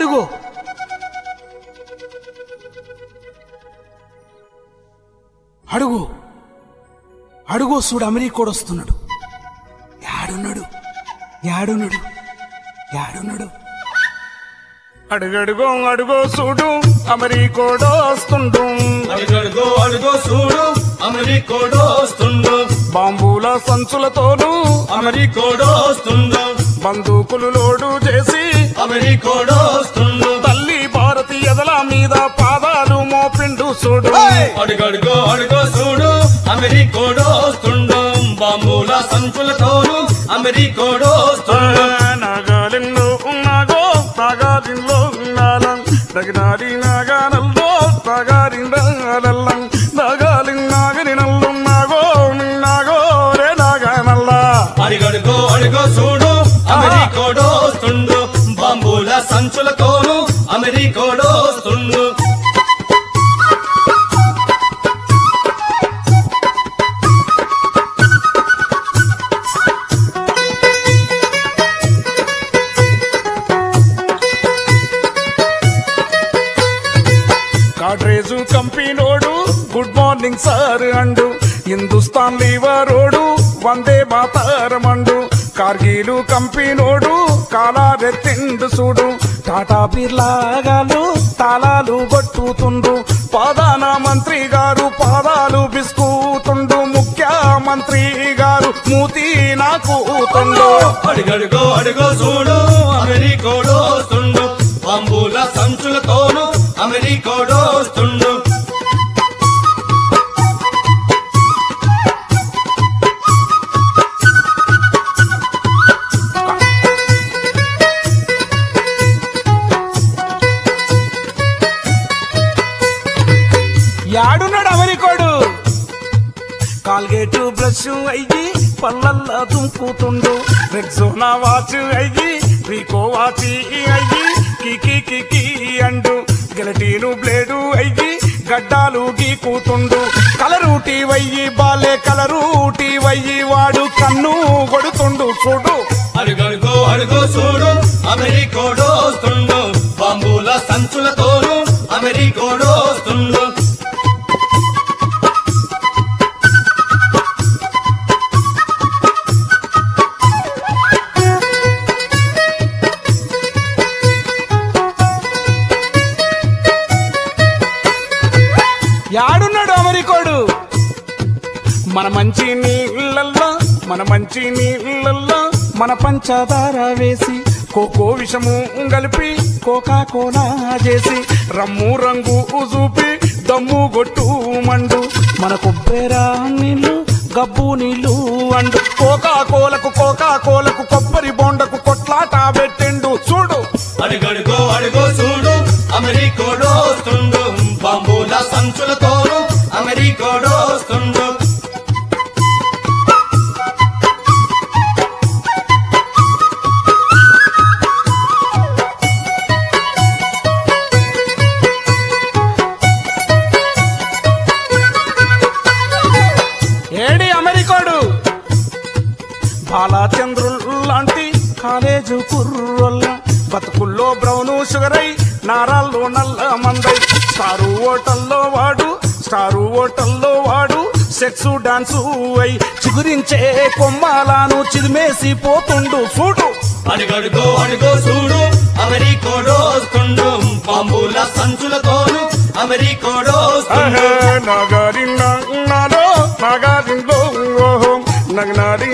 అడుగు. అడుగు. అడుగు చూడు అమెరికోడు వస్తున్నాడు. యాడున్నాడు? యాడున్నాడు? యాడున్నాడు? అడుగడుగో అడుగో చూడు అమెరికోడు వస్తుండు. అడుగడుగో అడుగో చూడు అమెరికోడో వస్తుండు. బాంబుల సంచులతోనూ అమెరికోడో వస్తుండు. బందూకులు లోడు చేసి తల్లి భారతి ఎదల మీద పాదాలు మోపిండు చూడు. అడుగడుగో అడుగో చూడు. అమెరికోడో వస్తుండు. బాంబుల సంచులతోను అమెరికోడో వస్తుండు. నాగాలింలో ఉన్నాగో నాగాలింలో ఉన్నాలం నగినాడి నాగానల్లో అమెరికోడో వస్తుండు కాడ్రేజు కంపెనోడు good morning sir and. Hindustan లీవరోడు వందే మాతారమండు. కార్గిలు కంపెనోడు కాలారెత్తిండు చూడు. టాటా బిర్లాగాలు తాళాలు కొట్టుతుండు ప్రధాన మంత్రి గారు పాదాలు బిస్కూతుండు ముఖ్యమంత్రి గారు మూతి నాకుతుండు అడుగడుగో అడుగో చూడు అమెరికోడు వస్తుండు. బాంబుల సంచులతోను కాల్గేటు అయ్యి. పళ్ళల్లా దుంకుతుండు. రెక్సోనా వాచ్ అయ్యి. రీకో వాచి అయ్యి. కికి కికి అండు. గెలటీను బ్లేడు అయ్యి. గడ్డాలు గీకుతుండు. కలరూటి వయ్యి బాలే కలరూటి వయ్యి. వాడు కన్ను కొడుతుండు చూడు. అడుగడుగో అడుగో చూడు. అమెరికోడో వస్తుండు బాంబుల సంచులతోను. అమెరికోడో మన మంచి నీళ్ళల్లో మన మంచి నీళ్ళల్లో మన పంచదార వేసి కోకో విషము కలిపి కోకా కోలా చేసి రమ్ము రంగు చూపి దమ్ము గొట్టు మండు. మన కొబ్బెరా నీళ్ళు గబ్బు నీళ్ళు అండు. కోకా కోలకు కోకా కోలకు కొబ్బరి బొండకు కొట్లాట పెట్టిండు. చూడు. అడుగడుగో అడుగో చూడు అమెరికోడో వస్తుండు. బాంబుల సంచులతో బాలాచంద్రులు లాంటి కాలేజు కుర్రోళ్ళ బతుకుల్లో బ్రౌను షుగర్ అయి నారాల్లో నల్ల మందై. స్టారు హోటల్లో వాడు స్టారు హోటల్లో వాడు సెక్స్ డాన్సు అయి చిగురించే కొమ్మాలను చిదిమేసి పోతుండు చూడు. అడుగడుగో అడుగో చూడు. అమెరికోడో వస్తుండు. బాంబుల సంచులతోను అమెరికోడో నగారి నగారింలో నగనారి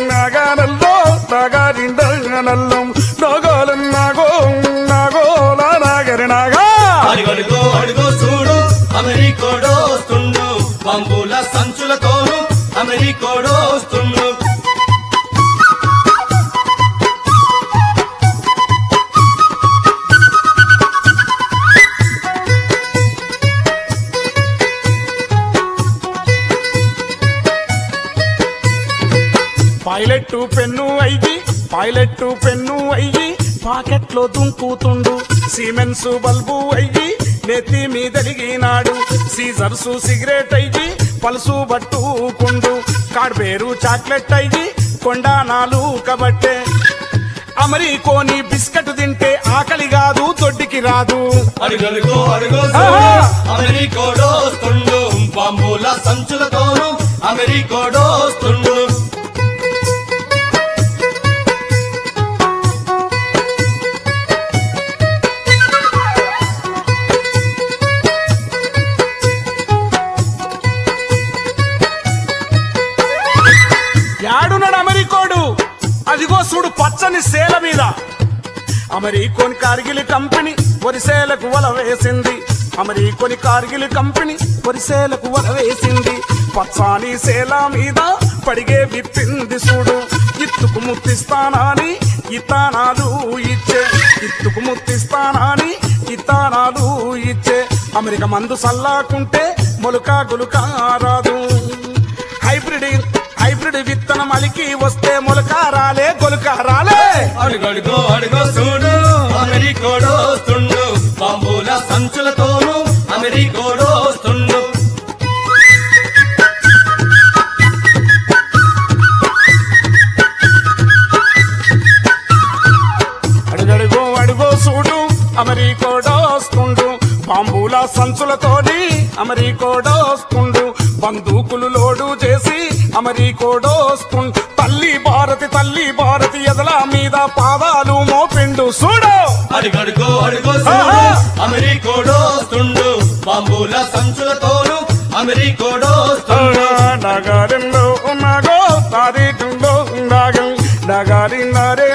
తోను అమెరికోడు వస్తుండు. పైలట్ పెన్ను అయ్యి పైలట్ పెన్ను అయ్యి పాకెట్లో దుంకుతుండు. సిమెన్స్ బల్బు అయ్యి నెత్తి మీదలిగినాడు. సీజర్సు సిగరెట్ అయ్యి పల్సు పట్టుకుండు కాడ్బేరు చాక్లెట్ అయ్యి కొండానాలు కబట్టే. అమరీకోని బిస్కెట్ తింటే ఆకలి కాదు దొడ్డికి రాదు. అడుగడుగో అడుగో ఆహా! అమెరికోడోస్తుండు. బాంబుల సంచులతోను అమెరికోడోస్తుండు. సూడు చూడు పచ్చని సేల మీద. అమెరికోని కార్గిల్ కంపెనీ వరిసేలకు వల వేసింది. అమెరికోని కార్గిల్ కంపెనీ వరిసేలకు వల వేసింది. పచ్చాని సేల మీద పడిగే విప్పింది చూడు. ఇత్తుకు ముత్తిస్తానాని ఇతానాలు ఇచ్చే. ఇత్తుకు ముత్తిస్తానాని ఇతానాలు ఇచ్చే. అమెరికా మందు సల్లాకుంటే మొలక గులుక రాదు. హైబ్రిడ్ హైబ్రిడ్ విత్తనం అలికి వస్తే మొలక రాలే గొలుక రాలే అడుగడుగో అడుగో చూడు అమెరికోడోస్తుండు బాంబుల సంచులతోను అమెరికోడోస్తుండు అడుగడుగో అడుగో చూడు అమెరికోడోస్తుండు బాంబుల సంచులతోని అమెరికోడోస్తుండు బందూకులు లోడు చేసి అమెరికోడోస్తుండు తల్లి భారతి తల్లి భారతి ఎదల మీద పాదాలు మోపిండు. చూడు! అడుగడుగో అడుగో! అమెరికోడోస్తుండు బాంబుల సంచులతోను అమెరికోడోస్తుండు నగరంలో ఉన్నాగో తారీఖంలో నగారి నరేనల్లో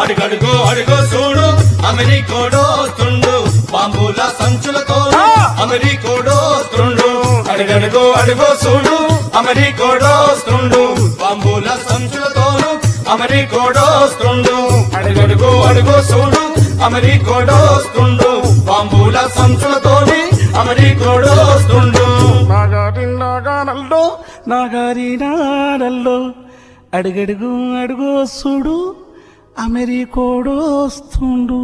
అడుగడుగో అడుగో చూడు. అమెరికోడోస్తుండు బాంబుల సంచులతోను ఆ! అమెరికోడోస్తుండు అడుగడుగో అడుగో చూడు. అమెరికోడోస్తుండు బాంబుల సంచులతోను అమెరికోడోస్తుండు అడుగడుగో అడుగో చూడు. అమెరికోడోస్తుండు బాంబుల సంచులతోని అమెరికోడోస్తుండు నాగారి నాగానల్లో నాగారి నాడల్లో అడుగడుగు అడుగో చూడు. అమెరికోడోస్తుండు.